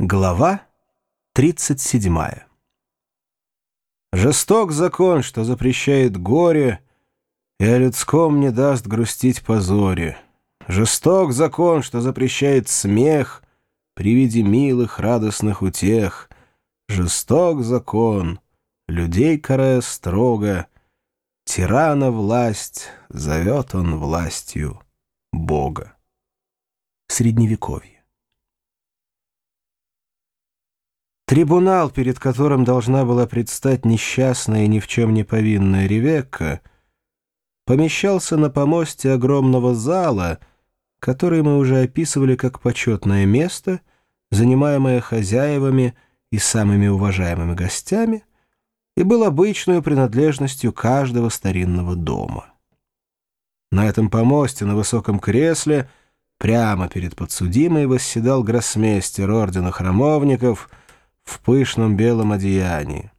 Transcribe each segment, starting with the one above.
Глава 37 Жесток закон, что запрещает горе, И о людском не даст грустить позоре. Жесток закон, что запрещает смех При виде милых радостных утех. Жесток закон, людей карая строго, Тирана власть зовет он властью Бога. Средневековье Трибунал, перед которым должна была предстать несчастная и ни в чем не повинная Ревекка, помещался на помосте огромного зала, который мы уже описывали как почетное место, занимаемое хозяевами и самыми уважаемыми гостями, и был обычной принадлежностью каждого старинного дома. На этом помосте, на высоком кресле, прямо перед подсудимой восседал гроссмейстер ордена храмовников — в пышном белом одеянии.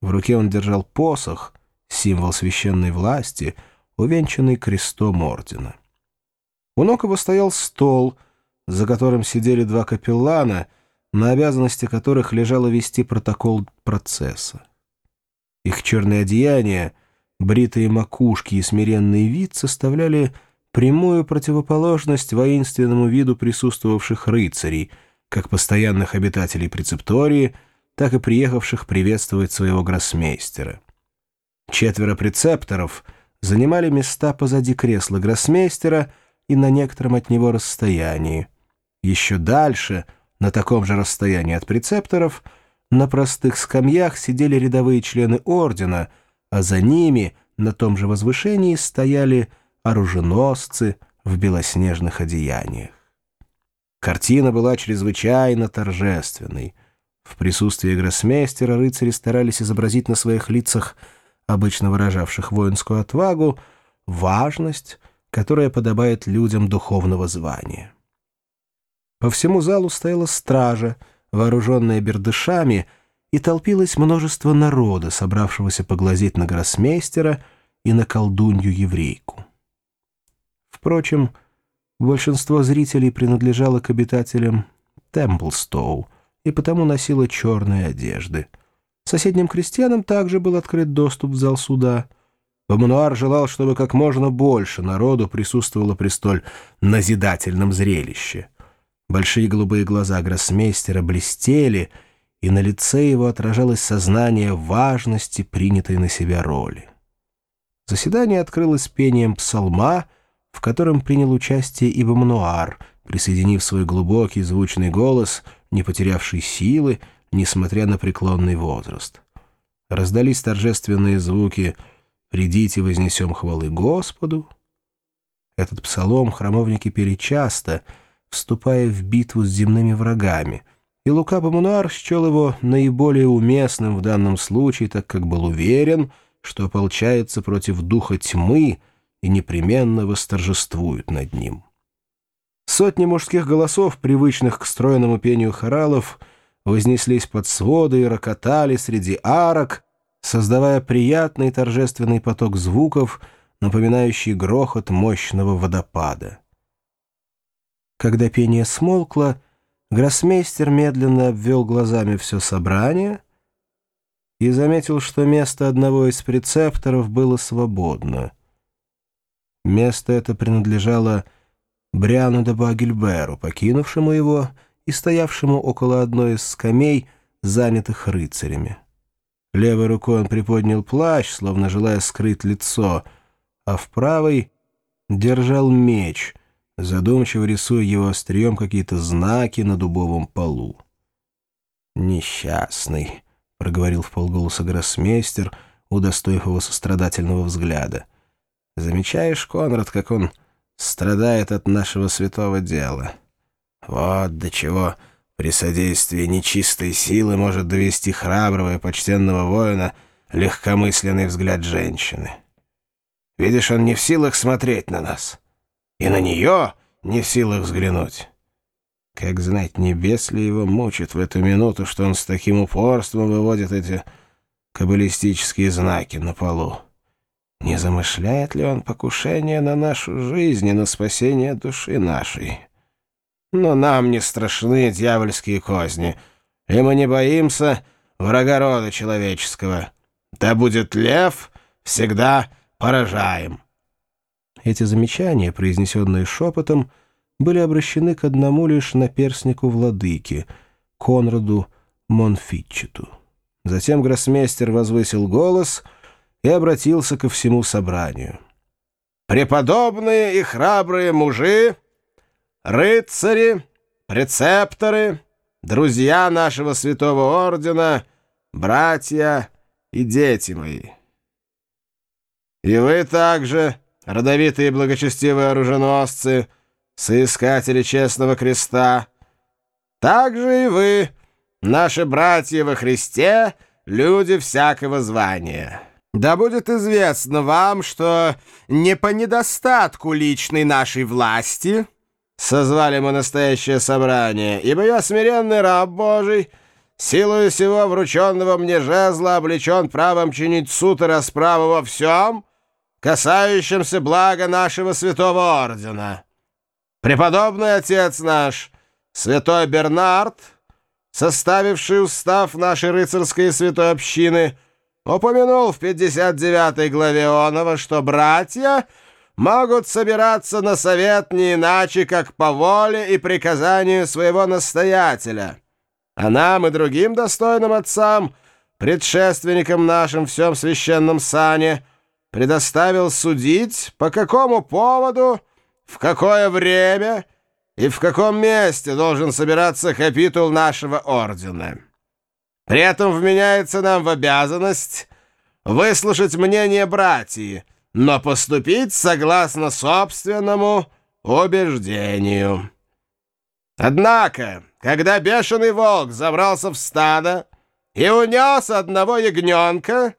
В руке он держал посох, символ священной власти, увенчанный крестом ордена. У ног его стоял стол, за которым сидели два капеллана, на обязанности которых лежало вести протокол процесса. Их черные одеяния, бритые макушки и смиренный вид составляли прямую противоположность воинственному виду присутствовавших рыцарей — как постоянных обитателей прецептории, так и приехавших приветствовать своего гроссмейстера. Четверо прецепторов занимали места позади кресла гроссмейстера и на некотором от него расстоянии. Еще дальше, на таком же расстоянии от прецепторов, на простых скамьях сидели рядовые члены ордена, а за ними на том же возвышении стояли оруженосцы в белоснежных одеяниях. Картина была чрезвычайно торжественной. В присутствии гроссмейстера рыцари старались изобразить на своих лицах, обычно выражавших воинскую отвагу, важность, которая подобает людям духовного звания. По всему залу стояла стража, вооруженная бердышами, и толпилось множество народа, собравшегося поглазеть на гроссмейстера и на колдунью-еврейку. Впрочем, Большинство зрителей принадлежало к обитателям Темплстоу и потому носило черные одежды. Соседним крестьянам также был открыт доступ в зал суда. Бомануар желал, чтобы как можно больше народу присутствовало при столь назидательном зрелище. Большие голубые глаза гроссмейстера блестели, и на лице его отражалось сознание важности принятой на себя роли. Заседание открылось пением псалма — в котором принял участие и Бомнуар, присоединив свой глубокий звучный голос, не потерявший силы, несмотря на преклонный возраст. Раздались торжественные звуки «Придите, вознесем хвалы Господу». Этот псалом храмовники пели часто, вступая в битву с земными врагами, и Лука Бомнуар счел его наиболее уместным в данном случае, так как был уверен, что ополчается против духа тьмы — и непременно восторжествуют над ним. Сотни мужских голосов, привычных к стройному пению хоралов, вознеслись под своды и рокотали среди арок, создавая приятный торжественный поток звуков, напоминающий грохот мощного водопада. Когда пение смолкло, гроссмейстер медленно обвел глазами все собрание и заметил, что место одного из прецепторов было свободно — Место это принадлежало Бриану де Багельберу, покинувшему его и стоявшему около одной из скамей, занятых рыцарями. Левой рукой он приподнял плащ, словно желая скрыть лицо, а в правой держал меч, задумчиво рисуя его острием какие-то знаки на дубовом полу. «Несчастный», — проговорил в полголоса гроссмейстер, удостоив его сострадательного взгляда. Замечаешь, Конрад, как он страдает от нашего святого дела? Вот до чего при содействии нечистой силы может довести храброго и почтенного воина легкомысленный взгляд женщины. Видишь, он не в силах смотреть на нас. И на нее не в силах взглянуть. Как знать, небес ли его мучит в эту минуту, что он с таким упорством выводит эти каббалистические знаки на полу. Не замышляет ли он покушение на нашу жизнь и на спасение души нашей? Но нам не страшны дьявольские козни, и мы не боимся врага рода человеческого. Да будет лев, всегда поражаем». Эти замечания, произнесенные шепотом, были обращены к одному лишь наперснику владыки, Конраду Монфитчету. Затем гроссмейстер возвысил голос и обратился ко всему собранию. «Преподобные и храбрые мужи, рыцари, прецепторы, друзья нашего святого ордена, братья и дети мои. И вы также, родовитые и благочестивые оруженосцы, соискатели честного креста, также и вы, наши братья во Христе, люди всякого звания». Да будет известно вам, что не по недостатку личной нашей власти созвали мы настоящее собрание, ибо я смиренный раб Божий, силою всего врученного мне жезла облечен правом чинить суд и расправу во всем, касающемся блага нашего святого ордена. Преподобный отец наш, святой Бернард, составивший устав нашей рыцарской и святой общины, — упомянул в 59 главе Онова, что братья могут собираться на совет не иначе, как по воле и приказанию своего настоятеля. А нам и другим достойным отцам, предшественникам нашим всем священном сане, предоставил судить, по какому поводу, в какое время и в каком месте должен собираться капитул нашего ордена». При этом вменяется нам в обязанность выслушать мнение братьев, но поступить согласно собственному убеждению. Однако, когда бешеный волк забрался в стадо и унес одного ягненка,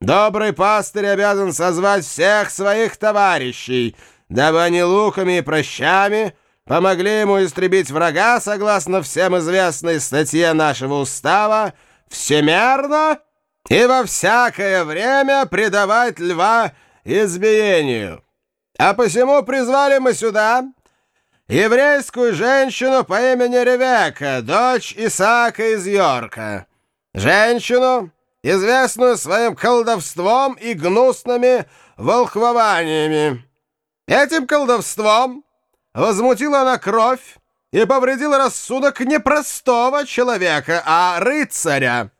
добрый пастырь обязан созвать всех своих товарищей, дабы они луками и прощами помогли ему истребить врага, согласно всем известной статье нашего устава, всемерно и во всякое время предавать льва избиению. А посему призвали мы сюда еврейскую женщину по имени Ревека, дочь Исаака из Йорка. Женщину, известную своим колдовством и гнусными волхвованиями. Этим колдовством возмутила она кровь и повредила рассудок не простого человека, а рыцаря.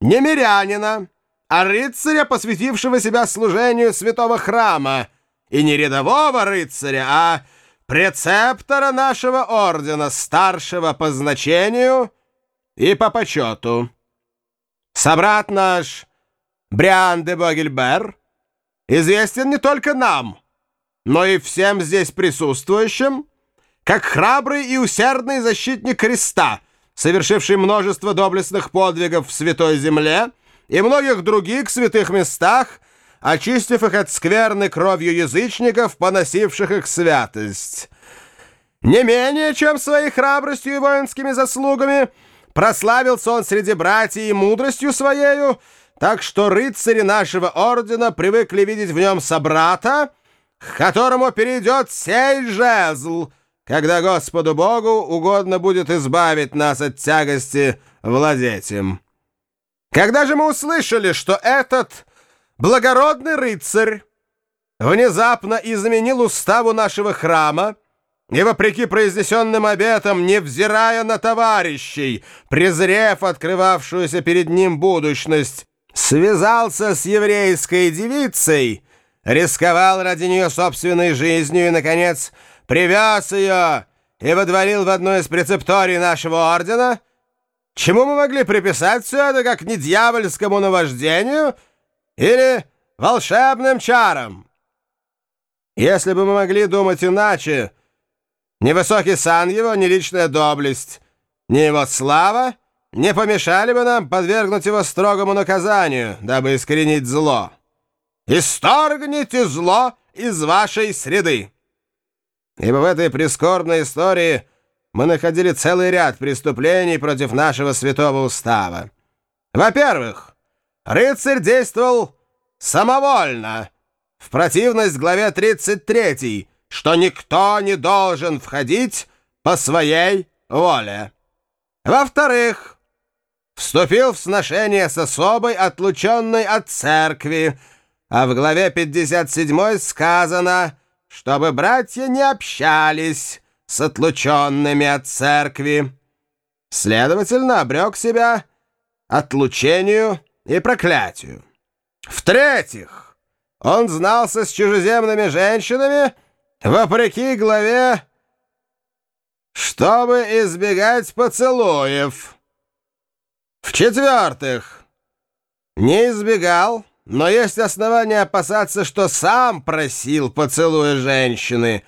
Не мирянина, а рыцаря, посвятившего себя служению святого храма, и не рядового рыцаря, а прецептора нашего ордена, старшего по значению и по почету. Собрат наш Бриан де Богельбер известен не только нам, но и всем здесь присутствующим, как храбрый и усердный защитник креста, совершивший множество доблестных подвигов в Святой Земле и многих других святых местах, очистив их от скверны кровью язычников, поносивших их святость. Не менее, чем своей храбростью и воинскими заслугами, прославился он среди братьев и мудростью своею, так что рыцари нашего ордена привыкли видеть в нем собрата, к которому перейдет сей жезл, когда Господу Богу угодно будет избавить нас от тягости владеть им. Когда же мы услышали, что этот благородный рыцарь внезапно изменил уставу нашего храма, и, вопреки произнесенным обетам, невзирая на товарищей, презрев открывавшуюся перед ним будущность, связался с еврейской девицей, рисковал ради нее собственной жизнью и, наконец, привез ее и водворил в одну из прецепторий нашего ордена, чему мы могли приписать все это как не дьявольскому наваждению или волшебным чарам? Если бы мы могли думать иначе, ни высокий сан его, ни личная доблесть, ни его слава не помешали бы нам подвергнуть его строгому наказанию, дабы искоренить зло. Исторгните зло из вашей среды. Ибо в этой прискорбной истории мы находили целый ряд преступлений против нашего святого устава. Во-первых, рыцарь действовал самовольно, в противность главе 33, что никто не должен входить по своей воле. Во-вторых, вступил в сношение с особой, отлученной от церкви, а в главе 57 сказано, чтобы братья не общались с отлученными от церкви. Следовательно, обрек себя отлучению и проклятию. В-третьих, он знался с чужеземными женщинами, вопреки главе, чтобы избегать поцелуев. В-четвертых, не избегал, но есть основания опасаться, что сам просил поцелуя женщины,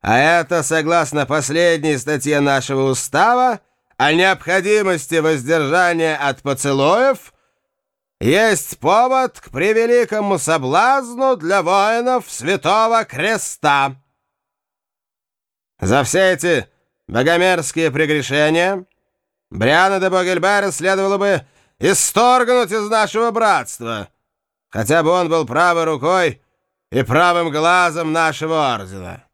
а это, согласно последней статье нашего устава, о необходимости воздержания от поцелуев есть повод к превеликому соблазну для воинов Святого Креста. За все эти богомерзкие прегрешения Бриана де Богельбера следовало бы исторгнуть из нашего братства, хотя бы он был правой рукой и правым глазом нашего ордена.